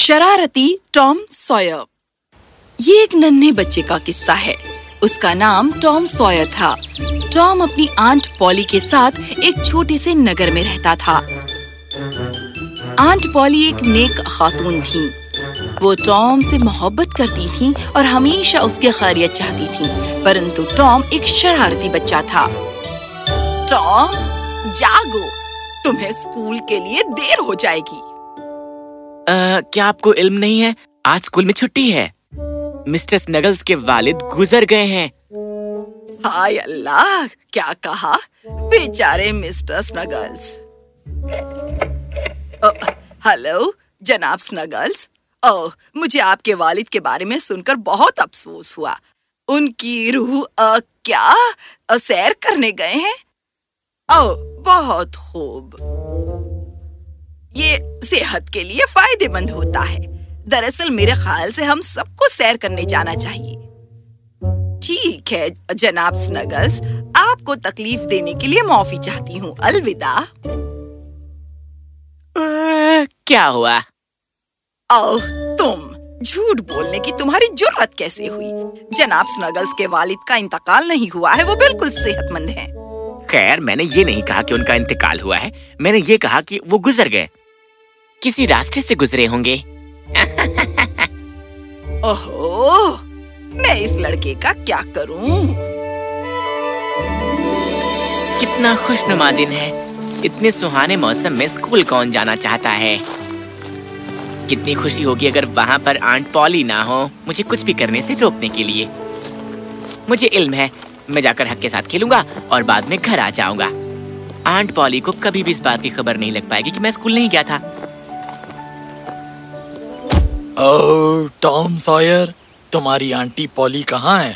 शरारती Tom Sawyer. ये एक नन्हे बच्चे का किस्सा है। उसका नाम टॉम सॉयर था। टॉम अपनी आंट पॉली के साथ एक छोटे से नगर में रहता था। आंट पॉली एक नेक खातून थी। वो टॉम से मोहब्बत करती थी और हमेशा उसकी खैरियत चाहती थी, परंतु टॉम एक शरारती बच्चा था। टॉम, जागो। तुम्हें स्कूल के लिए देर हो जाएगी। आ, क्या आपको इल्म नहीं है? आज स्कूल में छुट्टी है। मिस्टर स्नगल्स के वालिद गुजर गए हैं। हाय अल्लाह क्या कहा? बेचारे मिस्टर स्नगल्स। हेलो जनाब स्नगल्स। ओह मुझे आपके वालिद के बारे में सुनकर बहुत अफसोस हुआ। उनकी रूह आ, क्या? सैर करने गए हैं? ओह बहुत खूब। ये सेहत के लिए फ़ायदेमंद होता है। दरअसल मेरे ख्याल से हम सबको सैर करने जाना चाहिए। ठीक है जनाब स्नगल्स आपको तकलीफ़ देने के लिए माफ़ी चाहती हूँ। अलविदा। क्या हुआ? ओह तुम झूठ बोलने की तुम्हारी जुर्रत कैसे हुई? जनाब स्नगल्स के वालिद का इंतकाल नहीं हुआ है वो बिल्कुल सेहतमंद हैं। खैर मैंने ये नहीं कहा कि उनका इंतकाल हुआ है। मैंने ये कहा कि वो गुजर गए। किसी रास्ते से गुजरे होंगे। ओहो मैं इस लड़के का क्या करूँ? कितना खुशनुमा दिन है। इतने सुहाने मौसम में स्कूल कौन जाना चाहता है? कितनी खुशी होगी अगर वहाँ पर आंट पॉली ना हो मुझे कुछ भी करने से रोकने के लिए। मुझे इल्म है मैं जाकर हक के साथ खेलूँगा और बाद में घर आ जाऊँगा। आंट पॉली को कभी भी इस बात की खबर नहीं लग पाएगी कि मैं स्कूल नहीं गया था। ओह टॉम सॉयर तुम्हारी आंटी पॉली कहाँ है?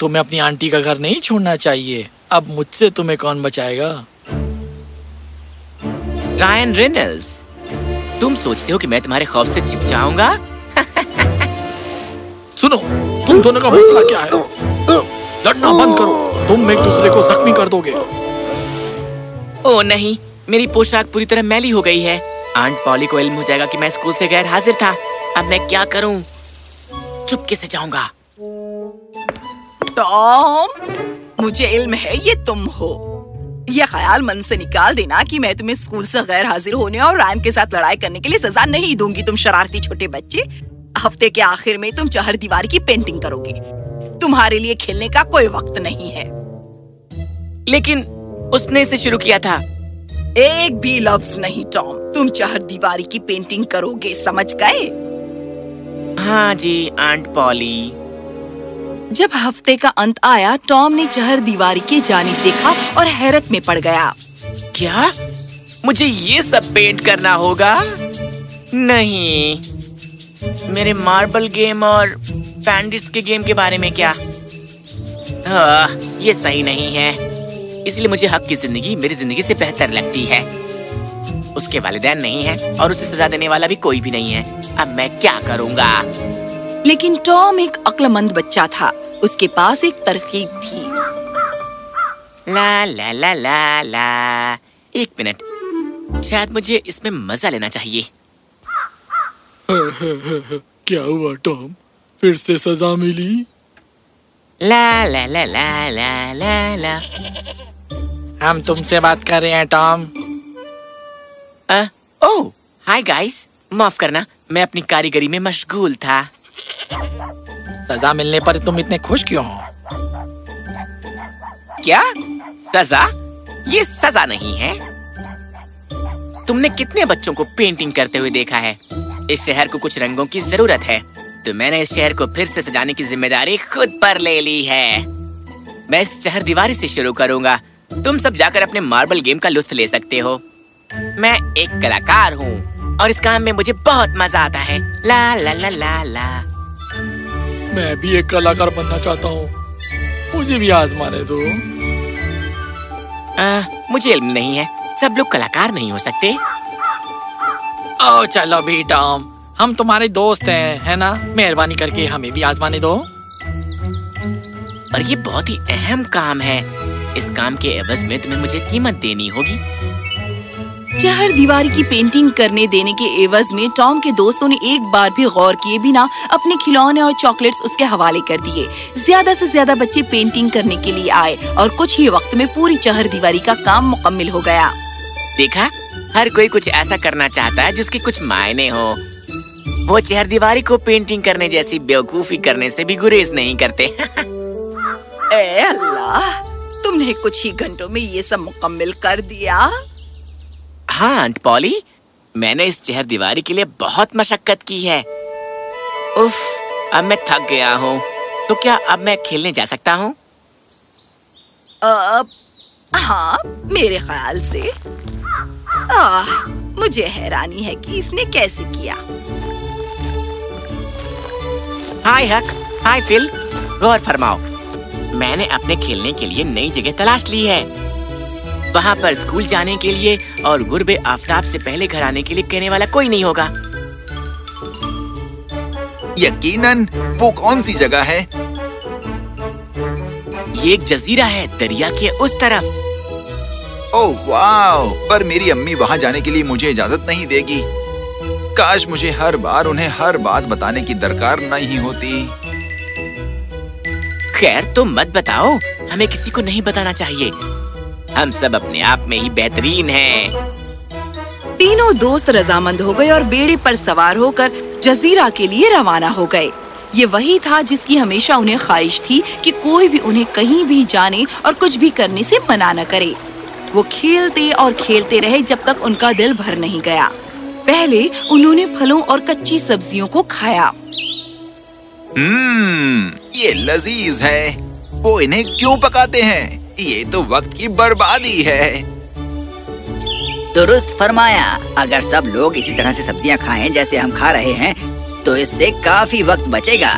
तुम्हें अपनी आंटी का घर नहीं छोड़ना चाहिए। अब मुझसे तुम्हें कौन बचाएगा? रायन रेनल्स तुम सोचते हो कि मैं तुम्हारे खौफ से छिप जाऊँगा? सुनो तुम दोनों का मसला क्या है? लड़ना बंद करो। तुम एक दूसरे को जख्मी कर दोगे। ओ नहीं मेरी पोशाक पूरी तरह मैली हो गई है। आंट पॉली को इल्म हो जाएगा कि मैं स्कूल से गैर हाजिर था। अब मैं क्या करूँ? चुपके से जाऊँगा? टॉम मुझे इल्म है ये तुम हो। ये ख्याल मन से निकाल देना कि मैं तुम्हें स्कूल से गैर हाजिर होने और रैन के साथ लड़ाई करने के लिए सजा नहीं दूँगी तुम शरारती छोटे बच्चे। हफ़्ते के आखिर में तुम चहर दीवार की पेंटिंग करोगे। तुम्हारे लिए खेलने का कोई वक्त नहीं है। लेकिन उसने इसे शुरू किया था। एक भी लफ्ज नहीं टॉम। तुम चहर दीवारी की पेंटिंग करोगे समझ गए? हाँ जी आंट पॉली जब हफ़्ते का अंत आया टॉम ने चहर दीवारी की जानिब देखा और हैरत में पड़ गया। क्या? मुझे ये सब पेंट करना होगा? नहीं। मेरे मार्बल गेम और पैंडिट्स के गेम के बारे में क्या? आ, ये सही नहीं है। इसलिए मुझे हक की ज़िंदगी मेरी ज़िंदगी से बेहतर लगती है। उसके वालिदैन नहीं है और उसे सजा देने वाला भी कोई भी नहीं है। अब मैं क्या करूँगा? लेकिन टॉम एक अक्लमंद बच्चा था। उसके पास एक तरकीब थी। ला ला ला ला ला। एक मिनट। शायद मुझे इसमें मज़ा लेना चाहिए। क्या हुआ टॉम? फिर से सजा मिली? ला ला ला ला ला ला ला। हम तुमसे बात कर रहे हैं टॉम। ओह हाय गाइस माफ़ करना। मैं अपनी कारीगरी में मशगूल था। सजा मिलने पर तुम इतने खुश क्यों हो? क्या? सजा? ये सजा नहीं है। तुमने कितने बच्चों को पेंटिंग करते हुए देखा है? इस शहर को कुछ रंगों की ज़रूरत है। तो मैंने इस शहर को फिर से सजाने की ज़िम्मेदारी खुद पर ले ली है। मैं इस शहर दीवारी से शुरू करूँगा। तुम सब जाकर अपने मार्बल गेम का लुत्फ ले सकते हो। मैं एक कलाकार हूँ। और इस काम में मुझे बहुत मज़ा आता है। ला ला ला ला ला। मैं भी एक कलाकार बनना चाहता हूँ। मुझे भी आजमाने दो। आ, मुझे इल्म नहीं है। सब लोग कलाकार नहीं हो सकते। ओ चलो भी टॉम हम तुम्हारे दोस्त हैं है ना? मेहरबानी करके हमें भी आजमाने दो। और ये बहुत ही अहम काम है। इस काम के एवज में तुम्हें मुझे कीमत देनी होगी। चहर दीवारी की पेंटिंग करने देने के एवज में टॉम के दोस्तों ने एक बार भी गौर किए बिना अपने खिलौने और चॉकलेट्स उसके हवाले कर दिए। ज़्यादा से ज़्यादा बच्चे पेंटिंग करने के लिए आए और कुछ ही वक्त में पूरी चहर दीवारी का काम मुकम्मल हो गया। देखा? हर कोई कुछ ऐसा करना चाहता है जिसके कुछ मायने हो। वो चहर दीवारी को पेंटिंग करने जैसी बेवकूफ़ी करने से भी गुरेज नहीं करते। ए अल्लाह! तुमने कुछ ही घंटों में ये सब मुकम्मल कर दिया। हाँ आंट पॉली? मैंने इस चहर दीवारी के लिए बहुत मशक्कत की है। उफ अब मैं थक गया हूँ। तो क्या अब मैं खेलने जा सकता हूँ? हाँ मेरे ख्याल से। आह मुझे हैरानी है कि इसने कैसे किया। हाय हक। हाय फिल। गौर फरमाओ। मैंने अपने खेलने के लिए नई जगह तलाश ली है। वहाँ पर स्कूल जाने के लिए और गुरबे आफ्ताब से पहले घर आने के लिए कहने वाला कोई नहीं होगा। यकीनन वो कौन सी जगह है? ये एक जजीरा है दरिया के उस तरफ़। Oh wow! पर मेरी अम्मी वहाँ जाने के लिए मुझे इजाज़त नहीं देगी। काश मुझे हर बार उन्हें हर बात बताने की दरकार नहीं होती। खैर तो मत बताओ। हमें किसी को नहीं बताना चाहिए। हम सब अपने आप में ही बेहतरीन हैं। तीनों दोस्त रजामंद हो गए और बेड़े पर सवार होकर जजीरा के लिए रवाना हो गए। ये वही था जिसकी हमेशा उन्हें ख्वाहिश थी कि कोई भी उन्हें कहीं भी जाने और कुछ भी करने से मना न करे। वो खेलते और खेलते रहे जब तक उनका दिल भर नहीं गया। पहले उन्होंने फलों और कच्ची सब्जियों को खाया। हम्म ये लजीज है। वो इन्हें क्यों पकाते हैं? ये तो वक्त की बर्बादी है। दुरुस्त फरमाया अगर सब लोग इसी तरह से सब्ज़ियाँ खाएँ जैसे हम खा रहे हैं तो इससे काफ़ी वक्त बचेगा।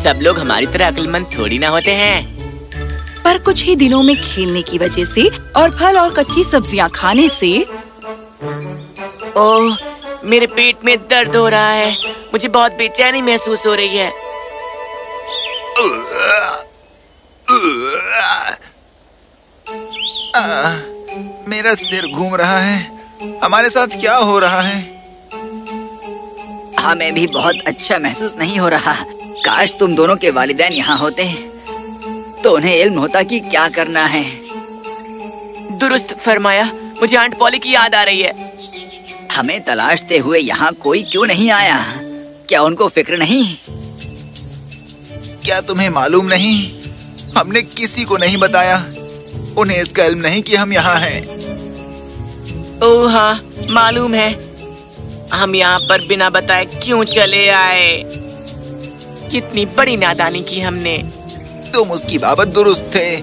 सब लोग हमारी तरह अक्लमंद थोड़ी ना होते हैं। पर कुछ ही दिनों में खेलने की वजह से और फल और कच्ची सब्ज़ियाँ खाने से ओह मेरे पेट में दर्द हो रहा है। मुझे बहुत बेचैनी महसूस हो रही है। आ, मेरा सिर घूम रहा है। हमारे साथ क्या हो रहा है? हमें भी बहुत अच्छा महसूस नहीं हो रहा। काश तुम दोनों के वालिदैन यहाँ होते। तो उन्हें इल्म होता कि क्या करना है। दुरुस्त फरमाया मुझे आंट पॉली की याद आ रही है। हमें तलाशते हुए यहाँ कोई क्यों नहीं आया? क्या उनको फ़िक्र नहीं? क्या तुम्हें मालूम नहीं? हमने किसी को नहीं बताया। उन्हें इसका इल्म नहीं कि हम यहाँ हैं। ओह हाँ मालूम है। हम यहाँ पर बिना बताए क्यों चले आए? कितनी बड़ी नादानी की हमने। तुम उसकी बाबत दुरुस्त थे।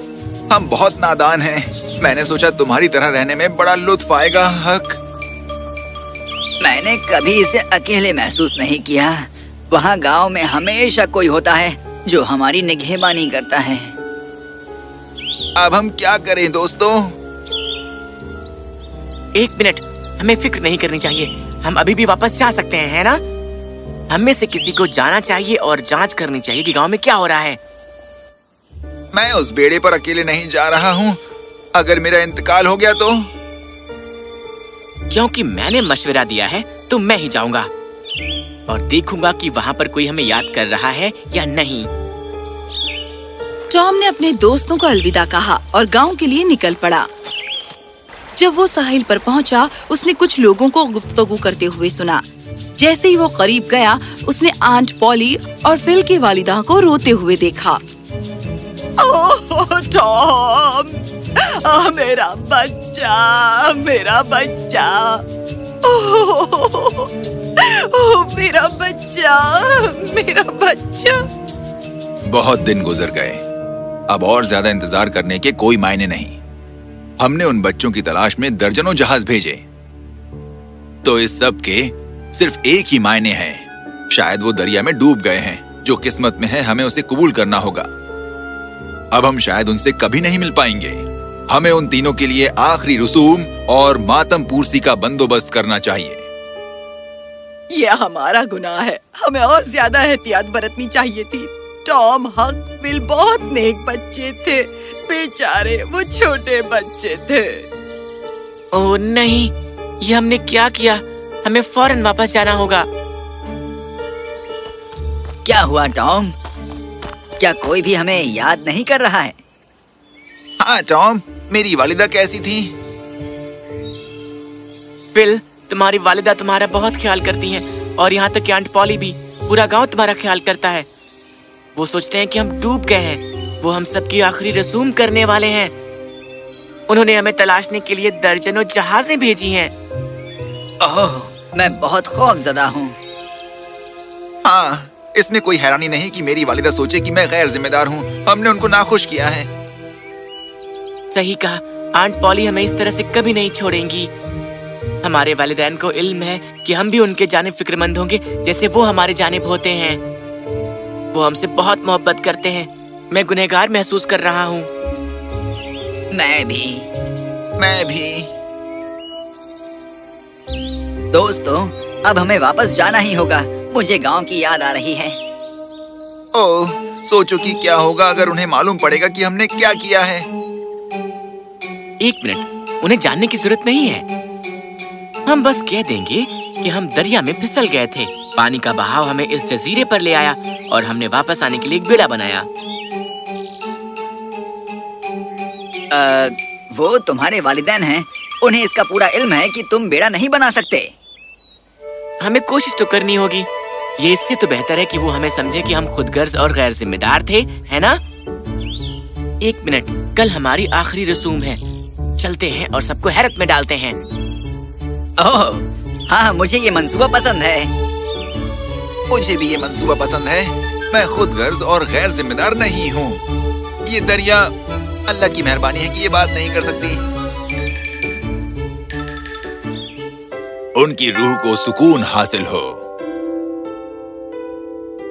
हम बहुत नादान हैं। मैंने सोचा तुम्हारी तरह रहने में बड़ा लुत्फ आएगा हक। मैंने कभी इसे अकेले महसूस नहीं किया। वहाँ गाँव में हमेशा कोई होता है जो हमारी निगहबानी करता है। अब हम क्या करें दोस्तों? एक मिनट हमें फ़िक्र नहीं करनी चाहिए। हम अभी भी वापस जा सकते हैं है ना? हम में से किसी को जाना चाहिए और जाँच करनी चाहिए कि गाँव में क्या हो रहा है। मैं उस बेड़े पर अकेले नहीं जा रहा हूँ। अगर मेरा इंतकाल हो गया तो? क्योंकि मैंने मशवरा दिया है तो मैं ही जाऊँगा। और देखूँगा कि वहाँ पर कोई हमें याद कर रहा है या नहीं। टॉम ने अपने दोस्तों को अलविदा कहा और गाँव के लिए निकल पड़ा। जब वो साहिल पर पहुँचा, उसने कुछ लोगों को गुफ्तगू करते हुए सुना। जैसे ही वो करीब गया उसने आंट पॉली और फिल की वालिदा को रोते हुए देखा। Oh Tom! मेरा बच्चा मेरा बच्चा। ओह मेरा बच्चा मेरा बच्चा। बहुत दिन गुजर गए। अब और ज़्यादा इंतज़ार करने के कोई मायने नहीं। हमने उन बच्चों की तलाश में दर्जनों जहाज़ भेजे। तो इस सब के सिर्फ़ एक ही मायने हैं। शायद वो दरिया में डूब गए हैं। जो किस्मत में है, हमें उसे कबूल करना होगा। अब हम शायद उनसे कभी नहीं मिल पाएँगे। हमें उन तीनों के लिए आखिरी रसूम और मातम पूर्सी का बंदोबस्त करना चाहिए। यह हमारा गुनाह है। हमें और ज़्यादा एहतियात बरतनी चाहिए थी। टॉम हक बिल बहुत नेक बच्चे थे। बेचारे वो छोटे बच्चे थे। ओ नहीं ये हमने क्या किया? हमें फ़ौरन वापस जाना होगा। क्या हुआ टॉम? क्या कोई भी हमें याद नहीं कर रहा है? हाँ टॉम मेरी वालिदा कैसी थी? बिल तुम्हारी वालिदा तुम्हारा बहुत ख्याल करती हैं और यहाँ तक कि आंट पॉली भी पूरा गाँव तुम्हारा ख्याल करता है। वो सोचते हैं कि हम डूब गए हैं। वो हम सबकी आखिरी रसूम करने वाले हैं। उन्होंने हमें तलाशने के लिए दर्जनों जहाजें भेजी हैं। ओह मैं बहुत खौफजदा हूँ। हाँ इसमें कोई हैरानी नहीं कि मेरी वालिदा सोचे कि मैं गैर जिम्मेदार हूँ। हमने उनको नाखुश किया है। सही कहा। आंट पॉली हमें इस तरह से कभी नहीं छोड़ेंगी। हमारे वालिदैन को इल्म है कि हम भी उनके जाने फिक्रमंद होंगे जैसे वो हमारे जानिब होते हैं। वो हमसे बहुत मोहब्बत करते हैं। मैं गुनहगार महसूस कर रहा हूँ। मैं भी। मैं भी। दोस्तों अब हमें वापस जाना ही होगा। मुझे गाँव की याद आ रही है। ओह सोचो कि क्या होगा अगर उन्हें मालूम पड़ेगा कि हमने क्या किया है। एक मिनट उन्हें जानने की ज़रूरत नहीं है। हम बस कह देंगे कि हम दरिया में फिसल गए थे। पानी का बहाव हमें इस जजीरे पर ले आया और हमने वापस आने के लिए एक बेड़ा बनाया। आ, वो तुम्हारे वालिदैन हैं। उन्हें इसका पूरा इल्म है कि तुम बेड़ा नहीं बना सकते। हमें कोशिश तो करनी होगी। ये इससे तो बेहतर है कि वो हमें समझे कि हम खुदगर्ज और गैर जिम्मेदार थे है ना? एक मिनट कल हमारी आखिरी रसूम है। चलते हैं और सबको हैरत में डालते हैं। ओह हाँ मुझे ये मंसूबा पसंद है। मुझे भी ये मंसूबा पसंद है। मैं खुद गर्ज और गैर जिम्मेदार नहीं हूँ। ये दरिया अल्लाह की मेहरबानी है कि ये बात नहीं कर सकती। उनकी रूह को सुकून हासिल हो।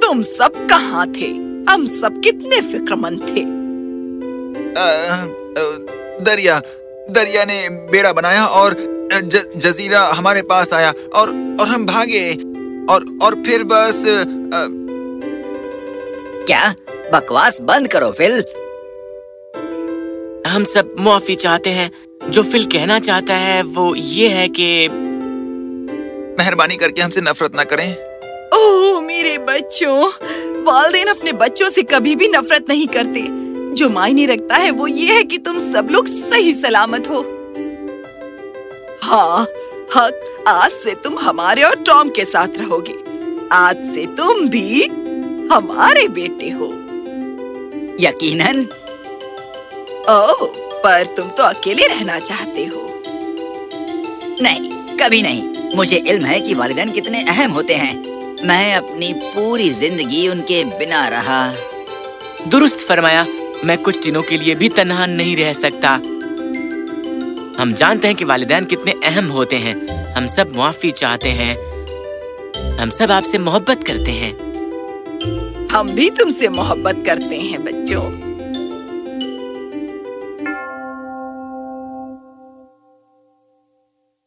तुम सब कहाँ थे? हम सब कितने फिक्रमंद थे। आ, आ, दरिया दरिया ने बेड़ा बनाया और ज, जजीरा हमारे पास आया और और हम भागे। और और फिर बस आ, क्या? बकवास बंद करो फिल। हम सब मुआफी चाहते हैं। जो फिल कहना चाहता है वो ये है कि मेहरबानी करके हमसे नफरत ना करें। ओह मेरे बच्चों। वालदेन अपने बच्चों से कभी भी नफरत नहीं करते। जो मायने रखता है वो ये है कि तुम सब लोग सही सलामत हो। हाँ हक आज से तुम हमारे और टॉम के साथ रहोगे। आज से तुम भी हमारे बेटे हो। यकीनन? ओह, पर तुम तो अकेले रहना चाहते हो। नहीं, कभी नहीं। मुझे इल्म है कि वालिदैन कितने अहम होते हैं। मैं अपनी पूरी ज़िंदगी उनके बिना रहा। दुरुस्त फरमाया, मैं कुछ दिनों के लिए भी तनहा नहीं रह सकता। हम जानते हैं कि वालिदैन कितने अहम होते हैं। हम सब मुआफी चाहते हैं। हम सब आपसे मोहब्बत करते हैं। हम भी तुमसे मोहब्बत करते हैं, बच्चों।